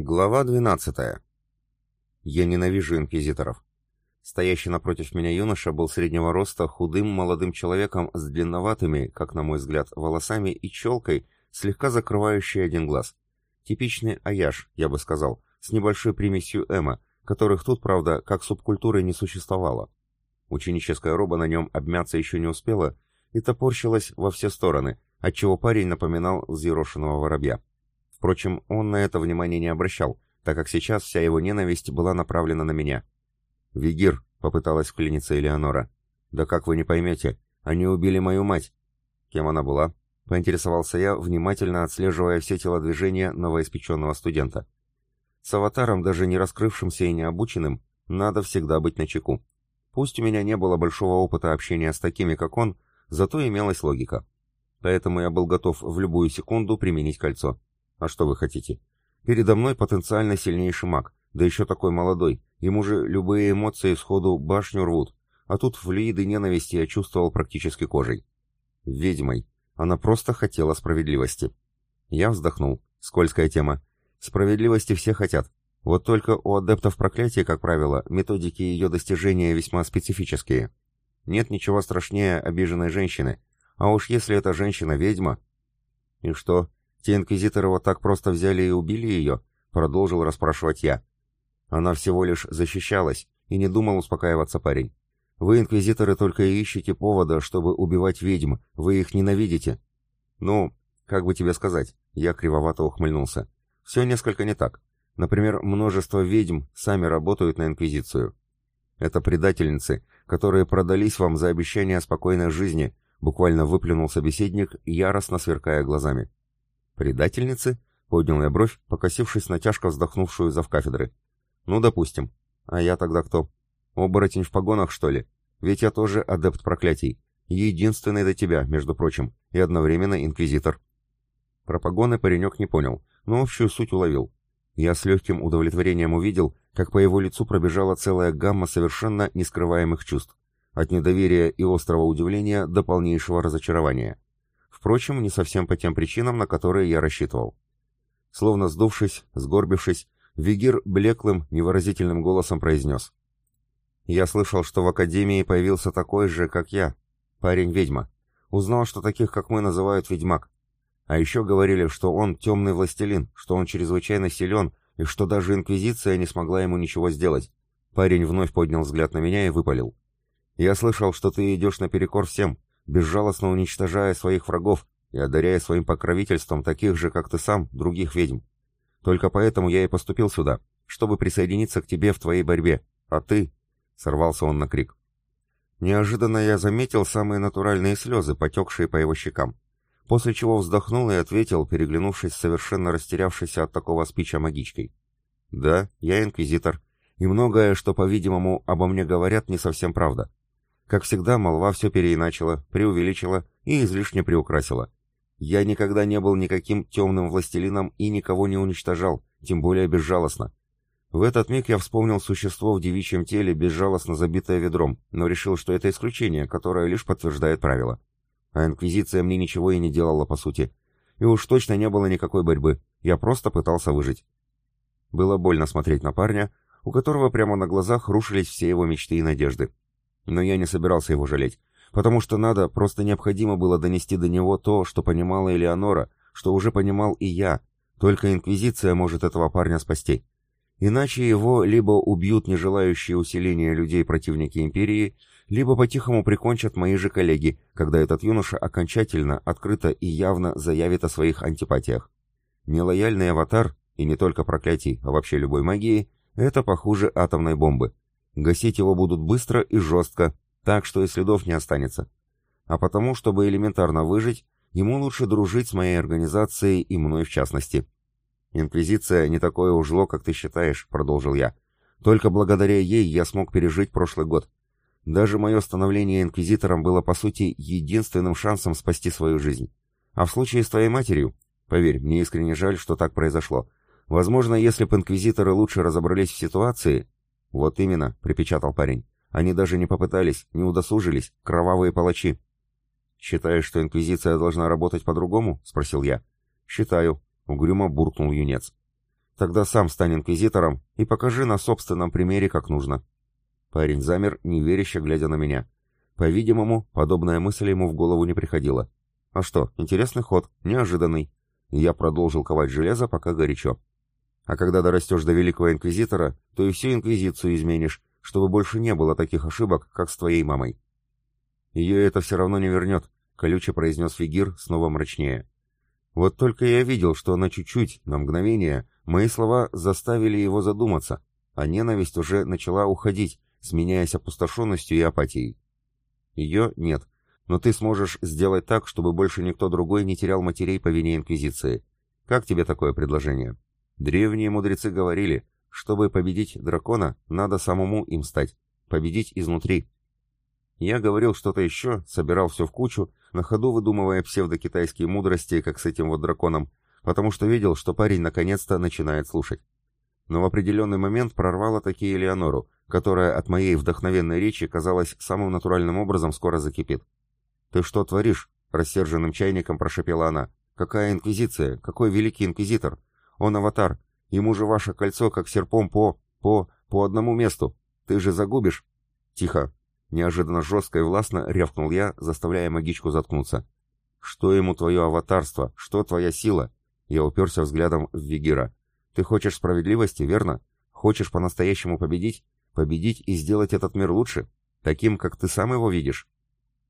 Глава 12. Я ненавижу инквизиторов. Стоящий напротив меня юноша был среднего роста, худым молодым человеком с длинноватыми, как на мой взгляд, волосами и челкой, слегка закрывающей один глаз. Типичный аяш, я бы сказал, с небольшой примесью эма, которых тут, правда, как субкультуры не существовало. Ученическая роба на нем обмяться еще не успела и топорщилась во все стороны, отчего парень напоминал взъерошенного воробья. Впрочем, он на это внимания не обращал, так как сейчас вся его ненависть была направлена на меня. «Вигир», — попыталась вклиниться Элеонора. «Да как вы не поймете, они убили мою мать». «Кем она была?» — поинтересовался я, внимательно отслеживая все телодвижения новоиспеченного студента. С аватаром, даже не раскрывшимся и не обученным, надо всегда быть начеку. Пусть у меня не было большого опыта общения с такими, как он, зато имелась логика. Поэтому я был готов в любую секунду применить кольцо. А что вы хотите? Передо мной потенциально сильнейший маг, да еще такой молодой. Ему же любые эмоции сходу башню рвут. А тут флюиды ненависти я чувствовал практически кожей. Ведьмой. Она просто хотела справедливости. Я вздохнул. Скользкая тема. Справедливости все хотят. Вот только у адептов проклятия, как правило, методики ее достижения весьма специфические. Нет ничего страшнее обиженной женщины. А уж если эта женщина ведьма... И что, те инквизиторы вот так просто взяли и убили ее?» — продолжил расспрашивать я. Она всего лишь защищалась, и не думал успокаиваться парень. «Вы, инквизиторы, только и ищете повода, чтобы убивать ведьм, вы их ненавидите». «Ну, как бы тебе сказать?» — я кривовато ухмыльнулся. «Все несколько не так. Например, множество ведьм сами работают на инквизицию. Это предательницы, которые продались вам за обещание спокойной жизни», — буквально выплюнул собеседник, яростно сверкая глазами. «Предательницы?» — поднял я бровь, покосившись на тяжко вздохнувшую завкафедры. «Ну, допустим. А я тогда кто? Оборотень в погонах, что ли? Ведь я тоже адепт проклятий. Единственный до тебя, между прочим, и одновременно инквизитор». Про погоны паренек не понял, но общую суть уловил. Я с легким удовлетворением увидел, как по его лицу пробежала целая гамма совершенно нескрываемых чувств. От недоверия и острого удивления до полнейшего разочарования. Впрочем, не совсем по тем причинам, на которые я рассчитывал. Словно сдувшись, сгорбившись, Вигир блеклым, невыразительным голосом произнес. «Я слышал, что в Академии появился такой же, как я, парень-ведьма. Узнал, что таких, как мы, называют ведьмак. А еще говорили, что он темный властелин, что он чрезвычайно силен, и что даже Инквизиция не смогла ему ничего сделать. Парень вновь поднял взгляд на меня и выпалил. «Я слышал, что ты идешь наперекор всем, безжалостно уничтожая своих врагов и одаряя своим покровительством таких же, как ты сам, других ведьм. Только поэтому я и поступил сюда, чтобы присоединиться к тебе в твоей борьбе. А ты...» — сорвался он на крик. Неожиданно я заметил самые натуральные слезы, потекшие по его щекам, после чего вздохнул и ответил, переглянувшись совершенно растерявшейся от такого спича магичкой. «Да, я инквизитор, и многое, что, по-видимому, обо мне говорят, не совсем правда. Как всегда, молва все переиначила, преувеличила и излишне приукрасила. Я никогда не был никаким темным властелином и никого не уничтожал, тем более безжалостно. В этот миг я вспомнил существо в девичьем теле, безжалостно забитое ведром, но решил, что это исключение, которое лишь подтверждает правило. А Инквизиция мне ничего и не делала, по сути. И уж точно не было никакой борьбы, я просто пытался выжить. Было больно смотреть на парня, у которого прямо на глазах рушились все его мечты и надежды. Но я не собирался его жалеть, потому что надо, просто необходимо было донести до него то, что понимала Элеонора, что уже понимал и я. Только Инквизиция может этого парня спасти. Иначе его либо убьют нежелающие усиления людей противники Империи, либо по-тихому прикончат мои же коллеги, когда этот юноша окончательно, открыто и явно заявит о своих антипатиях. Нелояльный аватар, и не только проклятий, а вообще любой магии, это похуже атомной бомбы. Гасить его будут быстро и жестко, так что и следов не останется. А потому, чтобы элементарно выжить, ему лучше дружить с моей организацией и мной в частности. «Инквизиция не такое уж как ты считаешь», — продолжил я. «Только благодаря ей я смог пережить прошлый год. Даже мое становление инквизитором было, по сути, единственным шансом спасти свою жизнь. А в случае с твоей матерью, поверь, мне искренне жаль, что так произошло. Возможно, если бы инквизиторы лучше разобрались в ситуации, «Вот именно», — припечатал парень. «Они даже не попытались, не удосужились, кровавые палачи». «Считаешь, что Инквизиция должна работать по-другому?» — спросил я. «Считаю», — угрюмо буркнул юнец. Тогда сам стань инквизитором и покажи на собственном примере, как нужно». Парень замер, неверяще глядя на меня. По-видимому, подобная мысль ему в голову не приходила. А что, интересный ход, неожиданный. Я продолжил ковать железо, пока горячо. А когда дорастешь до великого инквизитора, то и всю инквизицию изменишь, чтобы больше не было таких ошибок, как с твоей мамой. Ее это все равно не вернет, колюче произнес Фигир, снова мрачнее. Вот только я видел, что на чуть-чуть, на мгновение, мои слова заставили его задуматься, а ненависть уже начала уходить, сменяясь опустошенностью и апатией. Ее нет, но ты сможешь сделать так, чтобы больше никто другой не терял матерей по вине Инквизиции. Как тебе такое предложение? Древние мудрецы говорили, чтобы победить дракона, надо самому им стать, победить изнутри. Я говорил что-то еще, собирал все в кучу, на ходу выдумывая псевдокитайские мудрости, как с этим вот драконом, потому что видел, что парень наконец-то начинает слушать. Но в определенный момент прорвало таки Элеонору, которая от моей вдохновенной речи, казалось, самым натуральным образом скоро закипит. «Ты что творишь?» — рассерженным чайником прошепела она. «Какая инквизиция? Какой великий инквизитор? Он аватар. Ему же ваше кольцо как серпом по... по... по одному месту. Ты же загубишь?» «Тихо!» — неожиданно жестко и властно рявкнул я, заставляя магичку заткнуться. «Что ему твое аватарство? Что твоя сила?» Я уперся взглядом в Вигира. «Ты хочешь справедливости, верно? Хочешь по-настоящему победить? Победить и сделать этот мир лучше? Таким, как ты сам его видишь?»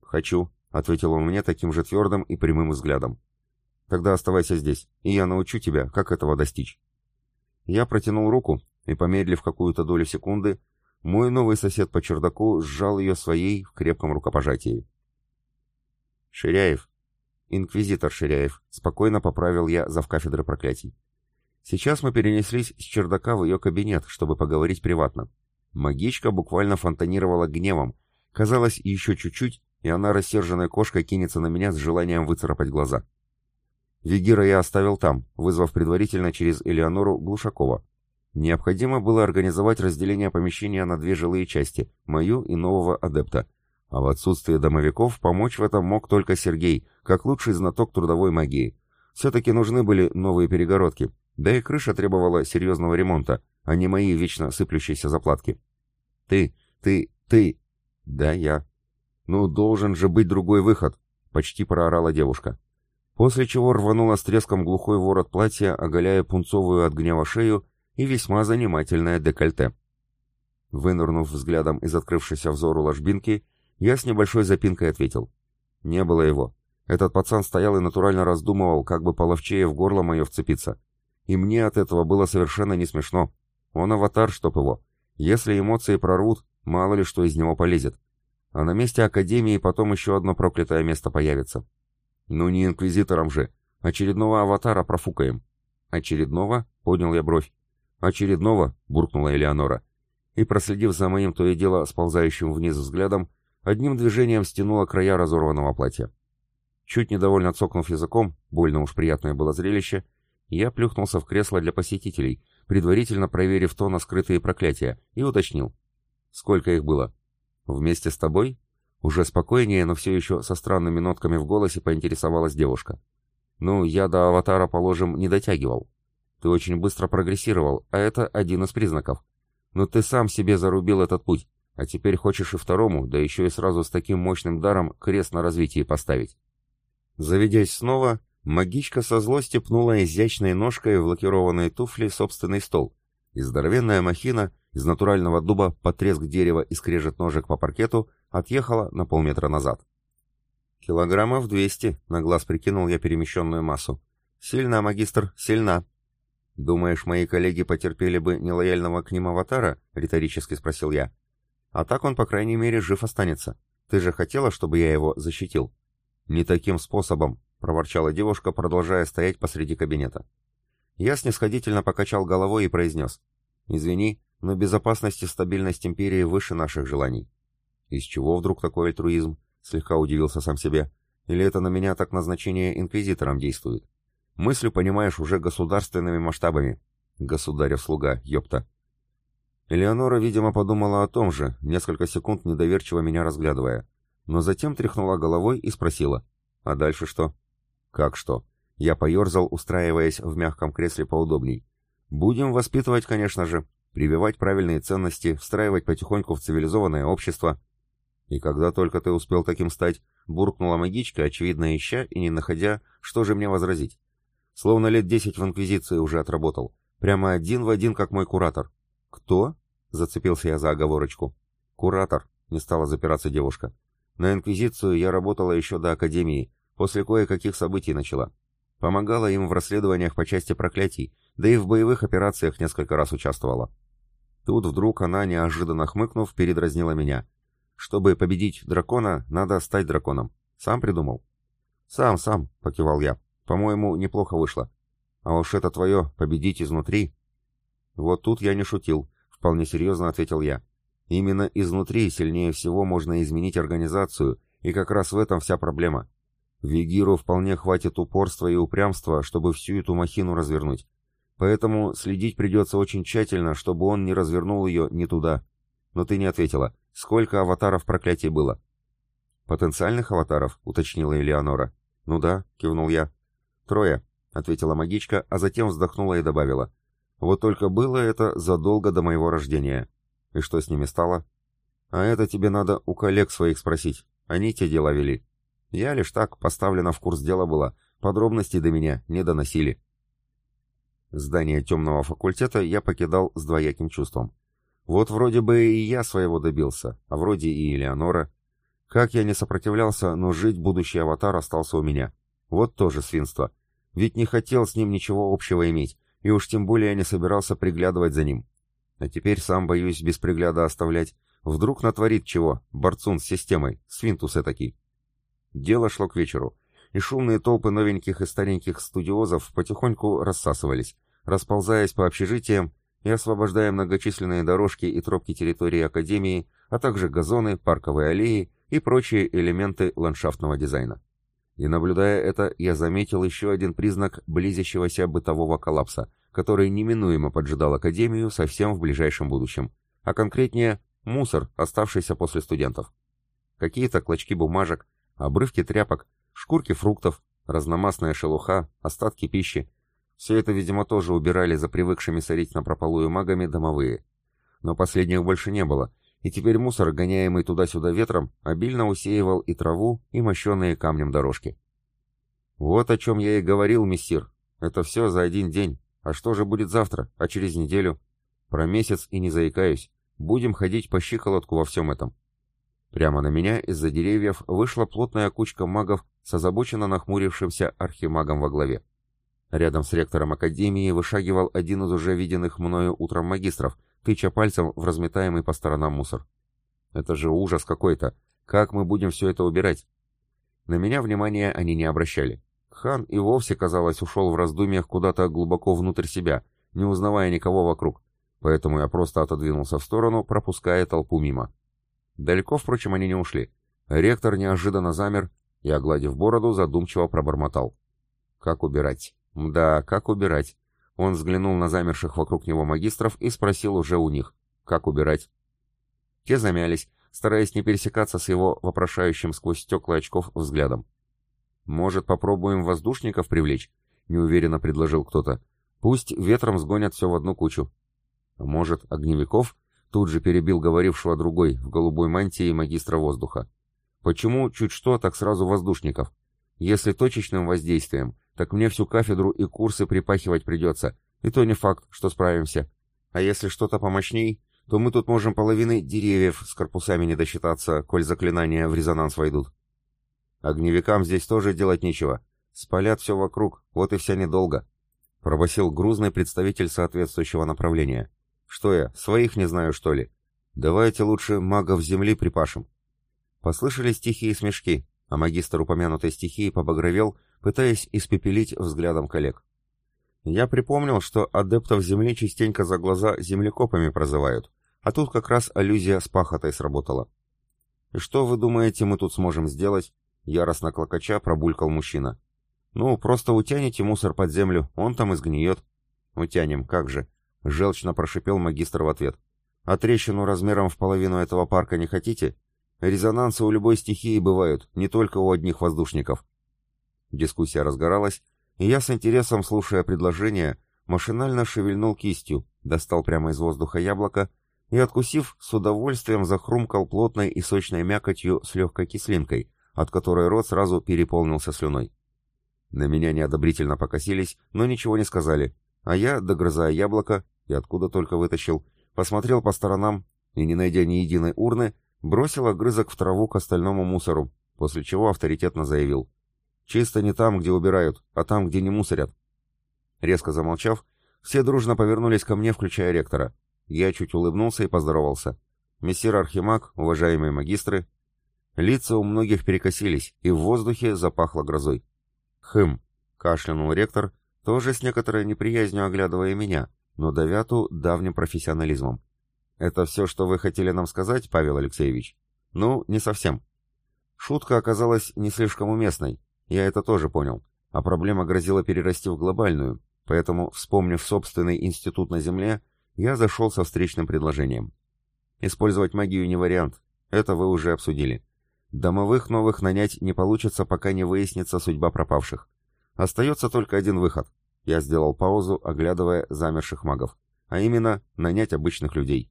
«Хочу», — ответил он мне таким же твердым и прямым взглядом. «Тогда оставайся здесь, и я научу тебя, как этого достичь». Я протянул руку, и, помедлив какую-то долю секунды, мой новый сосед по чердаку сжал ее своей в крепком рукопожатии. «Ширяев», «Инквизитор Ширяев», — спокойно поправил я завкафедры проклятий. Сейчас мы перенеслись с чердака в ее кабинет, чтобы поговорить приватно. Магичка буквально фонтанировала гневом. Казалось, еще чуть-чуть, и она рассерженной кошкой кинется на меня с желанием выцарапать глаза. Вигира я оставил там, вызвав предварительно через Элеонору Глушакова. Необходимо было организовать разделение помещения на две жилые части, мою и нового адепта. А в отсутствие домовиков помочь в этом мог только Сергей, как лучший знаток трудовой магии. Все-таки нужны были новые перегородки, да и крыша требовала серьезного ремонта, а не мои вечно сыплющиеся заплатки. «Ты, ты, ты...» «Да, я». «Ну, должен же быть другой выход», — почти проорала девушка. После чего рванула с треском глухой ворот платья, оголяя пунцовую от гнева шею и весьма занимательное декольте. Вынырнув взглядом из открывшейся взору ложбинки, я с небольшой запинкой ответил. «Не было его. Этот пацан стоял и натурально раздумывал, как бы половчее в горло мое вцепиться. И мне от этого было совершенно не смешно. Он аватар, чтоб его. Если эмоции прорвут, мало ли что из него полезет. А на месте Академии потом еще одно проклятое место появится. Ну не инквизитором же. Очередного аватара профукаем. Очередного? Поднял я бровь. Очередного? Буркнула Элеонора. И, проследив за моим то и дело сползающим вниз взглядом, одним движением стянула края разорванного платья. Чуть недовольно цокнув языком, больно уж приятное было зрелище, я плюхнулся в кресло для посетителей, предварительно проверив то на скрытые проклятия, и уточнил. «Сколько их было?» «Вместе с тобой?» Уже спокойнее, но все еще со странными нотками в голосе поинтересовалась девушка. «Ну, я до аватара, положим, не дотягивал. Ты очень быстро прогрессировал, а это один из признаков. Но ты сам себе зарубил этот путь, а теперь хочешь и второму, да еще и сразу с таким мощным даром крест на развитии поставить». Заведясь снова, Магичка со злости пнула изящной ножкой в лакированные туфли собственный стол, и здоровенная махина из натурального дуба потреск дерева и скрежет ножек по паркету отъехала на полметра назад. «Килограммов двести», — на глаз прикинул я перемещенную массу. «Сильна, магистр, сильна». «Думаешь, мои коллеги потерпели бы нелояльного к ним аватара?» — риторически спросил я. «А так он, по крайней мере, жив останется. Ты же хотела, чтобы я его защитил?» «Не таким способом», — проворчала девушка, продолжая стоять посреди кабинета. Я снисходительно покачал головой и произнес. «Извини, но безопасность и стабильность империи выше наших желаний». «Из чего вдруг такой альтруизм?» — слегка удивился сам себе. «Или это на меня так назначение инквизитором действует? Мыслю, понимаешь, уже государственными масштабами. Государев слуга, ёпта». Элеонора, видимо, подумала о том же, несколько секунд недоверчиво меня разглядывая, но затем тряхнула головой и спросила. «А дальше что?» «Как что?» Я поерзал, устраиваясь в мягком кресле поудобней. Будем воспитывать, конечно же, прививать правильные ценности, встраивать потихоньку в цивилизованное общество. И когда только ты успел таким стать, буркнула магичка, очевидно ища и не находя, что же мне возразить. Словно лет десять в Инквизиции уже отработал. Прямо один в один, как мой куратор. Кто? Зацепился я за оговорочку. Куратор, не стала запираться девушка. На Инквизицию я работала еще до Академии, после кое-каких событий начала. Помогала им в расследованиях по части проклятий, да и в боевых операциях несколько раз участвовала. Тут вдруг она, неожиданно хмыкнув, передразнила меня. «Чтобы победить дракона, надо стать драконом. Сам придумал?» «Сам, сам», — покивал я. «По-моему, неплохо вышло. А уж это твое «победить изнутри». «Вот тут я не шутил», — вполне серьезно ответил я. «Именно изнутри сильнее всего можно изменить организацию, и как раз в этом вся проблема. Вигиру вполне хватит упорства и упрямства, чтобы всю эту махину развернуть. Поэтому следить придется очень тщательно, чтобы он не развернул ее не туда. Но ты не ответила. Сколько аватаров проклятий было? Потенциальных аватаров, уточнила Элеонора. Ну да, кивнул я. Трое, ответила магичка, а затем вздохнула и добавила. Вот только было это задолго до моего рождения. И что с ними стало? А это тебе надо у коллег своих спросить. Они те дела вели. Я лишь так поставлена в курс дела была, подробностей до меня не доносили. Здание темного факультета я покидал с двояким чувством. Вот вроде бы и я своего добился, а вроде и Элеонора. Как я не сопротивлялся, но жить будущий аватар остался у меня. Вот тоже свинство. Ведь не хотел с ним ничего общего иметь, и уж тем более не собирался приглядывать за ним. А теперь сам боюсь без пригляда оставлять. Вдруг натворит чего, борцун с системой, свинтус этакий. Дело шло к вечеру, и шумные толпы новеньких и стареньких студиозов потихоньку рассасывались, расползаясь по общежитиям и освобождая многочисленные дорожки и тропки территории Академии, а также газоны, парковые аллеи и прочие элементы ландшафтного дизайна. И наблюдая это, я заметил еще один признак близящегося бытового коллапса, который неминуемо поджидал Академию совсем в ближайшем будущем, а конкретнее мусор, оставшийся после студентов. Какие-то клочки бумажек, Обрывки тряпок, шкурки фруктов, разномастная шелуха, остатки пищи. Все это, видимо, тоже убирали за привыкшими сорить на прополую магами домовые. Но последних больше не было, и теперь мусор, гоняемый туда-сюда ветром, обильно усеивал и траву, и мощенные камнем дорожки. «Вот о чем я и говорил, мессир. Это все за один день. А что же будет завтра, а через неделю? Про месяц и не заикаюсь. Будем ходить по щиколотку во всем этом. Прямо на меня из-за деревьев вышла плотная кучка магов с озабоченно нахмурившимся архимагом во главе. Рядом с ректором академии вышагивал один из уже виденных мною утром магистров, тыча пальцем в разметаемый по сторонам мусор. «Это же ужас какой-то! Как мы будем все это убирать?» На меня внимания они не обращали. Хан и вовсе, казалось, ушел в раздумьях куда-то глубоко внутрь себя, не узнавая никого вокруг, поэтому я просто отодвинулся в сторону, пропуская толпу мимо. Далеко, впрочем, они не ушли. Ректор неожиданно замер и, огладив бороду, задумчиво пробормотал. «Как убирать? Да, как убирать?» Он взглянул на замерших вокруг него магистров и спросил уже у них. «Как убирать?» Те замялись, стараясь не пересекаться с его вопрошающим сквозь стекла очков взглядом. «Может, попробуем воздушников привлечь?» — неуверенно предложил кто-то. «Пусть ветром сгонят все в одну кучу». «Может, огневиков?» Тут же перебил говорившего другой в голубой мантии магистра воздуха. Почему чуть что, так сразу воздушников? Если точечным воздействием, так мне всю кафедру и курсы припахивать придется, и то не факт, что справимся. А если что-то помощней, то мы тут можем половины деревьев с корпусами не досчитаться, коль заклинания в резонанс войдут. Огневикам здесь тоже делать нечего. Спалят все вокруг, вот и вся недолго. Пробасил грузный представитель соответствующего направления. Что я, своих не знаю, что ли? Давайте лучше магов земли припашем. Послышались тихие смешки, а магистр упомянутой стихии побагровел, пытаясь испепелить взглядом коллег. Я припомнил, что адептов земли частенько за глаза землекопами прозывают, а тут как раз аллюзия с пахотой сработала. «И что вы думаете, мы тут сможем сделать?» Яростно клокоча пробулькал мужчина. «Ну, просто утяните мусор под землю, он там и сгниет». «Утянем, как же. — желчно прошипел магистр в ответ. «А трещину размером в половину этого парка не хотите? Резонансы у любой стихии бывают, не только у одних воздушников». Дискуссия разгоралась, и я с интересом, слушая предложение, машинально шевельнул кистью, достал прямо из воздуха яблоко и, откусив, с удовольствием захрумкал плотной и сочной мякотью с легкой кислинкой, от которой рот сразу переполнился слюной. На меня неодобрительно покосились, но ничего не сказали, а я, догрызая яблоко, и откуда только вытащил, посмотрел по сторонам и, не найдя ни единой урны, бросил огрызок в траву к остальному мусору, после чего авторитетно заявил. «Чисто не там, где убирают, а там, где не мусорят». Резко замолчав, все дружно повернулись ко мне, включая ректора. Я чуть улыбнулся и поздоровался. «Мессир Архимаг, уважаемые магистры». Лица у многих перекосились, и в воздухе запахло грозой. «Хм», — кашлянул ректор, тоже с некоторой неприязнью оглядывая меня, но Давяту давним профессионализмом. «Это все, что вы хотели нам сказать, Павел Алексеевич?» «Ну, не совсем». Шутка оказалась не слишком уместной, я это тоже понял, а проблема грозила перерасти в глобальную, поэтому, вспомнив собственный институт на Земле, я зашел со встречным предложением. Использовать магию не вариант, это вы уже обсудили. Домовых новых нанять не получится, пока не выяснится судьба пропавших. Остается только один выход. Я сделал паузу, оглядывая замерших магов. А именно, нанять обычных людей.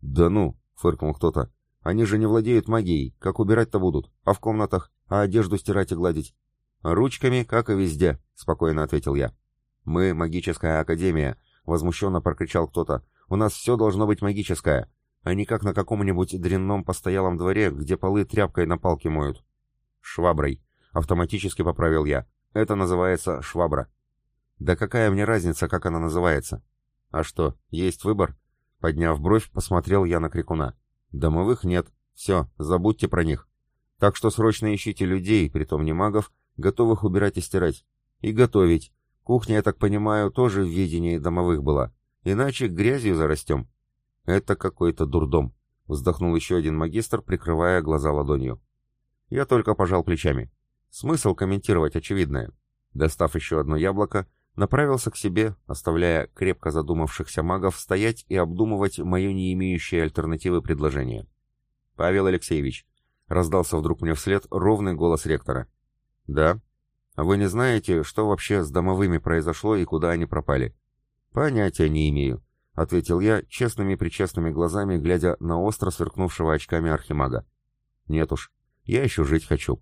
«Да ну!» — фыркнул кто-то. «Они же не владеют магией. Как убирать-то будут? А в комнатах? А одежду стирать и гладить?» «Ручками, как и везде», — спокойно ответил я. «Мы магическая академия», — возмущенно прокричал кто-то. «У нас все должно быть магическое а не как на каком-нибудь дрянном постоялом дворе, где полы тряпкой на палке моют. Шваброй. Автоматически поправил я. Это называется швабра. Да какая мне разница, как она называется? А что, есть выбор? Подняв бровь, посмотрел я на крикуна. Домовых нет. Все, забудьте про них. Так что срочно ищите людей, притом не магов, готовых убирать и стирать. И готовить. Кухня, я так понимаю, тоже в видении домовых была. Иначе грязью зарастем. «Это какой-то дурдом», — вздохнул еще один магистр, прикрывая глаза ладонью. Я только пожал плечами. Смысл комментировать очевидное. Достав еще одно яблоко, направился к себе, оставляя крепко задумавшихся магов стоять и обдумывать мое не имеющее альтернативы предложение. «Павел Алексеевич», — раздался вдруг мне вслед ровный голос ректора. «Да? А вы не знаете, что вообще с домовыми произошло и куда они пропали?» «Понятия не имею», — ответил я, честными-причестными глазами, глядя на остро сверкнувшего очками архимага. «Нет уж, я еще жить хочу».